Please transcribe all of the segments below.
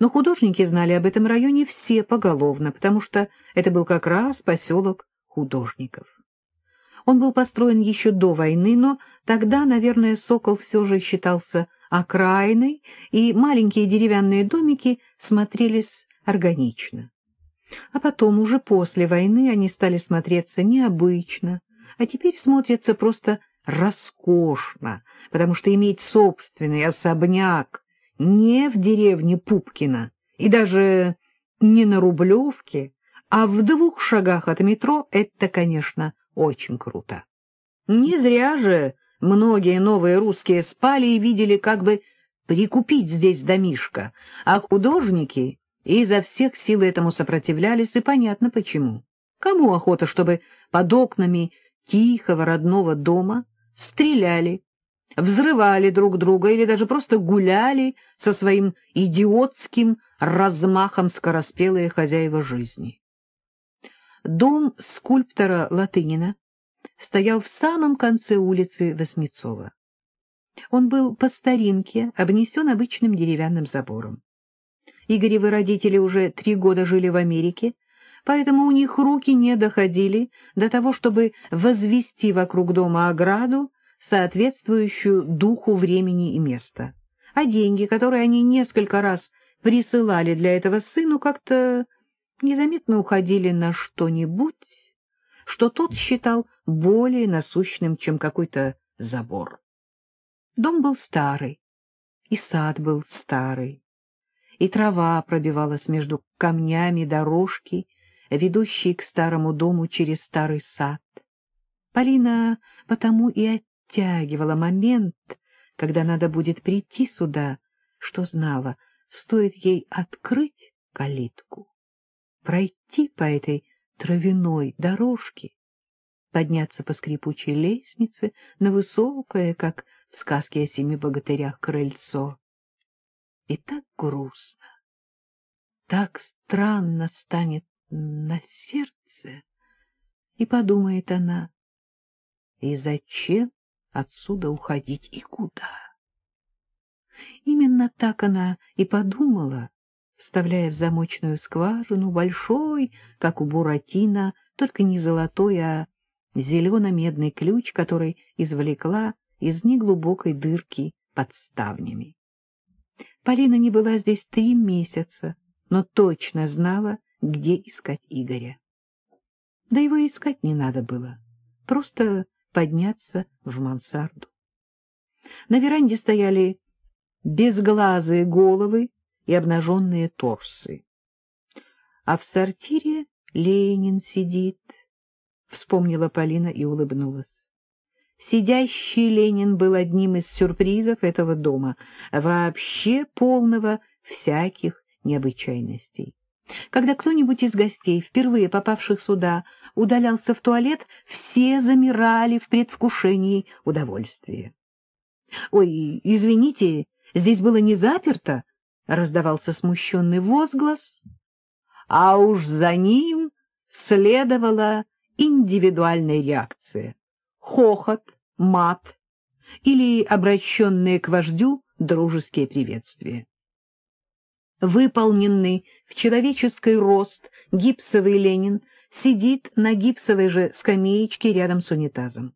Но художники знали об этом районе все поголовно, потому что это был как раз поселок художников. Он был построен еще до войны, но тогда, наверное, Сокол все же считался окраиной, и маленькие деревянные домики смотрелись органично. А потом, уже после войны, они стали смотреться необычно, а теперь смотрятся просто роскошно, потому что иметь собственный особняк не в деревне Пупкина и даже не на Рублевке, а в двух шагах от метро — это, конечно, очень круто. Не зря же многие новые русские спали и видели, как бы прикупить здесь домишко, а художники изо всех сил этому сопротивлялись, и понятно почему. Кому охота, чтобы под окнами тихого родного дома стреляли, взрывали друг друга или даже просто гуляли со своим идиотским размахом скороспелые хозяева жизни. Дом скульптора Латынина стоял в самом конце улицы Васмецова. Он был по старинке обнесен обычным деревянным забором. Игоревы родители уже три года жили в Америке, поэтому у них руки не доходили до того, чтобы возвести вокруг дома ограду, соответствующую духу времени и места. А деньги, которые они несколько раз присылали для этого сыну, как-то незаметно уходили на что-нибудь, что тот считал более насущным, чем какой-то забор. Дом был старый, и сад был старый, и трава пробивалась между камнями дорожки, ведущей к старому дому через старый сад. Полина потому и оттягивала момент, когда надо будет прийти сюда, что знала, стоит ей открыть калитку пройти по этой травяной дорожке, подняться по скрипучей лестнице на высокое, как в сказке о семи богатырях, крыльцо. И так грустно, так странно станет на сердце, и подумает она, и зачем отсюда уходить и куда? Именно так она и подумала, вставляя в замочную скважину большой, как у Буратино, только не золотой, а зелено-медный ключ, который извлекла из неглубокой дырки под ставнями. Полина не была здесь три месяца, но точно знала, где искать Игоря. Да его искать не надо было, просто подняться в мансарду. На веранде стояли безглазые головы и обнаженные торсы. А в сортире Ленин сидит, — вспомнила Полина и улыбнулась. Сидящий Ленин был одним из сюрпризов этого дома, вообще полного всяких необычайностей. Когда кто-нибудь из гостей, впервые попавших сюда, удалялся в туалет, все замирали в предвкушении удовольствия. — Ой, извините, здесь было не заперто? раздавался смущенный возглас, а уж за ним следовала индивидуальная реакция — хохот, мат или обращенные к вождю дружеские приветствия. Выполненный в человеческий рост гипсовый Ленин сидит на гипсовой же скамеечке рядом с унитазом.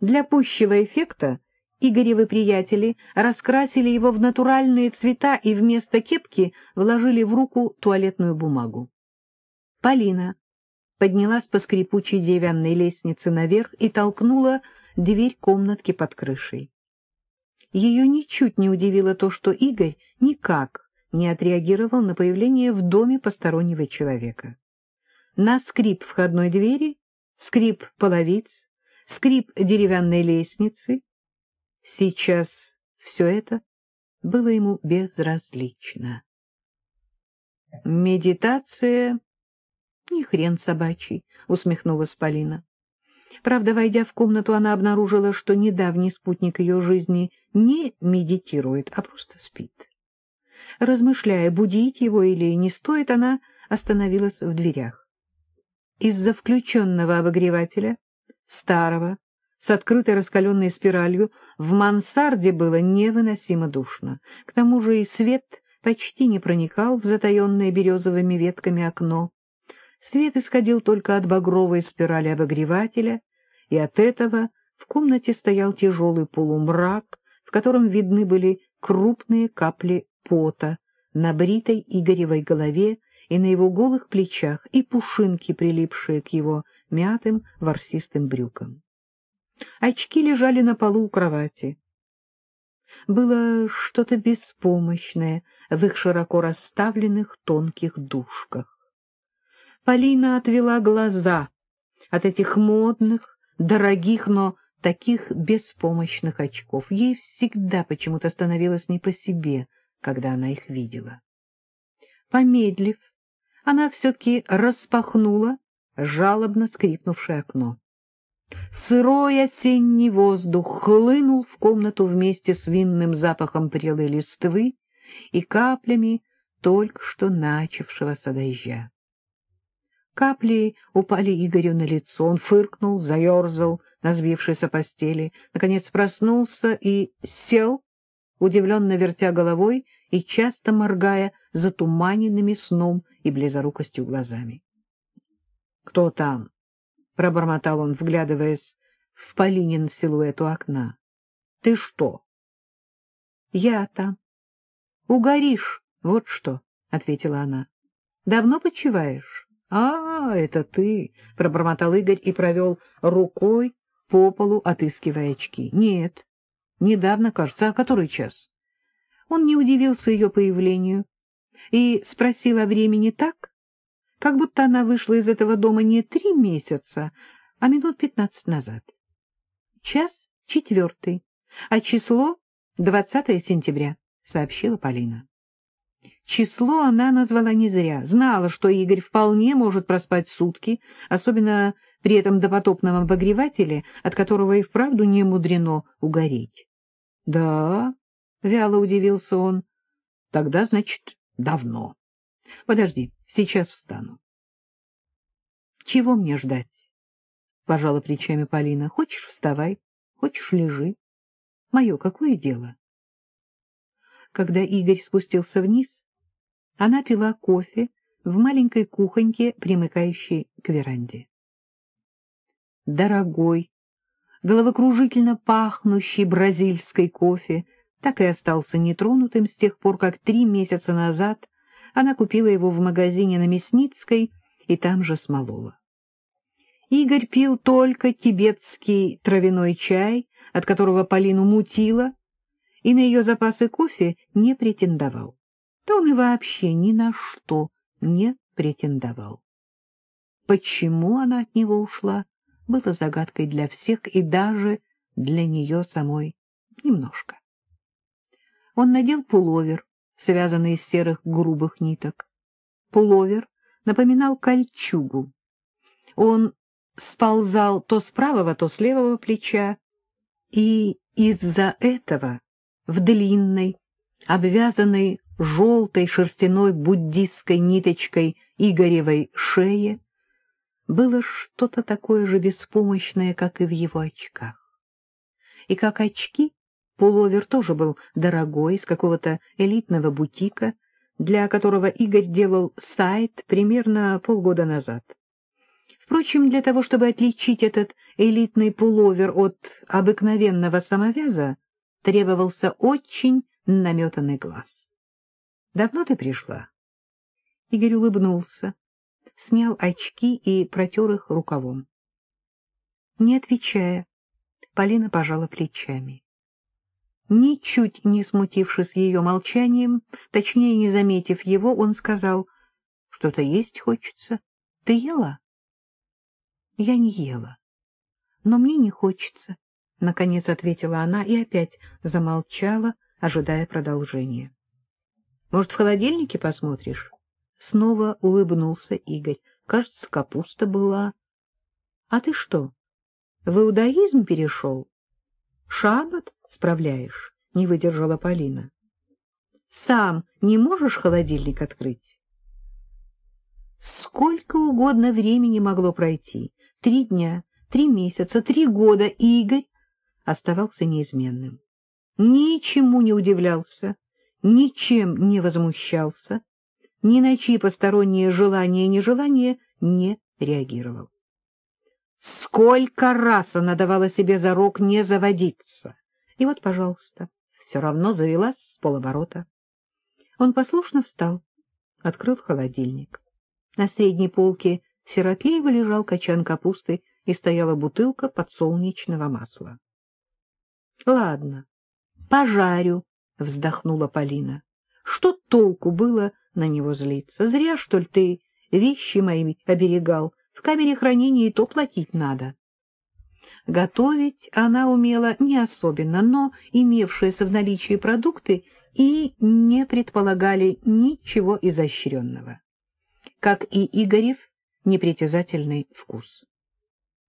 Для пущего эффекта Игоревы приятели раскрасили его в натуральные цвета и вместо кепки вложили в руку туалетную бумагу. Полина поднялась по скрипучей деревянной лестнице наверх и толкнула дверь комнатки под крышей. Ее ничуть не удивило то, что Игорь никак не отреагировал на появление в доме постороннего человека. На скрип входной двери, скрип половиц, скрип деревянной лестницы — Сейчас все это было ему безразлично. «Медитация — не хрен собачий», — усмехнулась Полина. Правда, войдя в комнату, она обнаружила, что недавний спутник ее жизни не медитирует, а просто спит. Размышляя, будить его или не стоит, она остановилась в дверях. Из-за включенного обогревателя, старого, с открытой раскаленной спиралью, в мансарде было невыносимо душно. К тому же и свет почти не проникал в затаенное березовыми ветками окно. Свет исходил только от багровой спирали обогревателя, и от этого в комнате стоял тяжелый полумрак, в котором видны были крупные капли пота на бритой Игоревой голове и на его голых плечах, и пушинки, прилипшие к его мятым ворсистым брюкам. Очки лежали на полу у кровати. Было что-то беспомощное в их широко расставленных тонких дужках. Полина отвела глаза от этих модных, дорогих, но таких беспомощных очков. Ей всегда почему-то становилось не по себе, когда она их видела. Помедлив, она все-таки распахнула жалобно скрипнувшее окно. Сырой осенний воздух хлынул в комнату вместе с винным запахом прелой листвы и каплями только что начавшегося дождя. Капли упали Игорю на лицо, он фыркнул, заерзал на сбившейся постели, наконец проснулся и сел, удивленно вертя головой и часто моргая затуманенными сном и близорукостью глазами. — Кто там? — пробормотал он, вглядываясь в Полинин силуэт у окна. — Ты что? — Я там. — Угоришь, вот что, — ответила она. — Давно почиваешь? — А, это ты, — пробормотал Игорь и провел рукой по полу, отыскивая очки. — Нет, недавно, кажется, а который час? Он не удивился ее появлению и спросил о времени так, как будто она вышла из этого дома не три месяца, а минут пятнадцать назад. Час четвертый, а число двадцатое сентября, — сообщила Полина. Число она назвала не зря, знала, что Игорь вполне может проспать сутки, особенно при этом допотопном обогревателе, от которого и вправду не мудрено угореть. — Да, — вяло удивился он, — тогда, значит, давно. Подожди, сейчас встану. — Чего мне ждать? — пожала плечами Полина. — Хочешь — вставай, хочешь — лежи. Мое какое дело? Когда Игорь спустился вниз, она пила кофе в маленькой кухоньке, примыкающей к веранде. Дорогой, головокружительно пахнущий бразильской кофе так и остался нетронутым с тех пор, как три месяца назад она купила его в магазине на Мясницкой и там же смолола. Игорь пил только тибетский травяной чай, от которого Полину мутило, и на ее запасы кофе не претендовал. Да он и вообще ни на что не претендовал. Почему она от него ушла, было загадкой для всех и даже для нее самой немножко. Он надел пуловер, связанный из серых грубых ниток. Пуловер напоминал кольчугу. Он сползал то с правого, то с левого плеча, и из-за этого в длинной, обвязанной желтой шерстяной буддистской ниточкой Игоревой шее было что-то такое же беспомощное, как и в его очках. И как очки, пуловер тоже был дорогой, из какого-то элитного бутика, для которого Игорь делал сайт примерно полгода назад. Впрочем, для того, чтобы отличить этот элитный пуловер от обыкновенного самовяза, требовался очень наметанный глаз. — Давно ты пришла? Игорь улыбнулся снял очки и протер их рукавом. Не отвечая, Полина пожала плечами. Ничуть не смутившись ее молчанием, точнее, не заметив его, он сказал, — Что-то есть хочется. Ты ела? — Я не ела. Но мне не хочется, — наконец ответила она и опять замолчала, ожидая продолжения. — Может, в холодильнике посмотришь? Снова улыбнулся Игорь. Кажется, капуста была. — А ты что, в иудаизм перешел? Шаббат справляешь? — не выдержала Полина. — Сам не можешь холодильник открыть? Сколько угодно времени могло пройти. Три дня, три месяца, три года. Игорь оставался неизменным. Ничему не удивлялся, ничем не возмущался, ни на чьи посторонние желания и нежелания не реагировал. Сколько раз она давала себе зарок не заводиться. И вот, пожалуйста, все равно завелась с полоборота. Он послушно встал, открыл холодильник. На средней полке сиротливо лежал качан капусты и стояла бутылка подсолнечного масла. — Ладно, пожарю, — вздохнула Полина. — Что толку было на него злиться? Зря, что ли, ты вещи мои оберегал. В камере хранения и то платить надо. Готовить она умела не особенно, но имевшиеся в наличии продукты и не предполагали ничего изощренного. Как и Игорев, непритязательный вкус.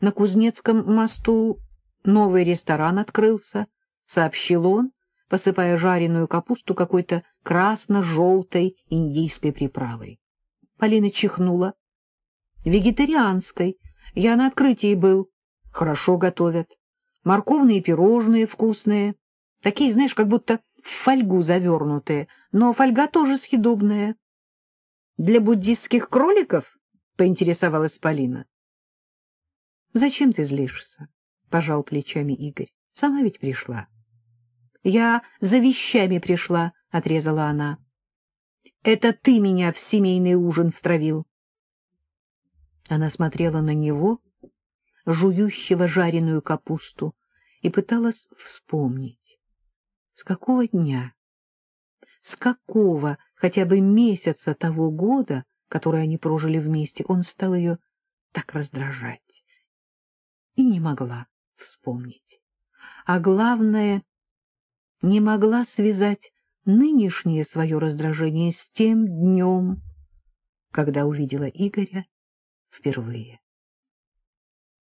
На Кузнецком мосту новый ресторан открылся, сообщил он, посыпая жареную капусту какой-то красно-желтой индийской приправой. Полина чихнула. Вегетарианской. Я на открытии был. Хорошо готовят. Морковные пирожные вкусные. Такие, знаешь, как будто в фольгу завернутые, но фольга тоже съедобная. — Для буддистских кроликов? — поинтересовалась Полина. — Зачем ты злишься? — пожал плечами Игорь. — Сама ведь пришла. — Я за вещами пришла, — отрезала она. — Это ты меня в семейный ужин втравил. Она смотрела на него, жующего жареную капусту, и пыталась вспомнить. С какого дня, с какого хотя бы месяца того года, который они прожили вместе, он стал ее так раздражать? И не могла вспомнить. А главное, не могла связать нынешнее свое раздражение с тем днем, когда увидела Игоря впервые.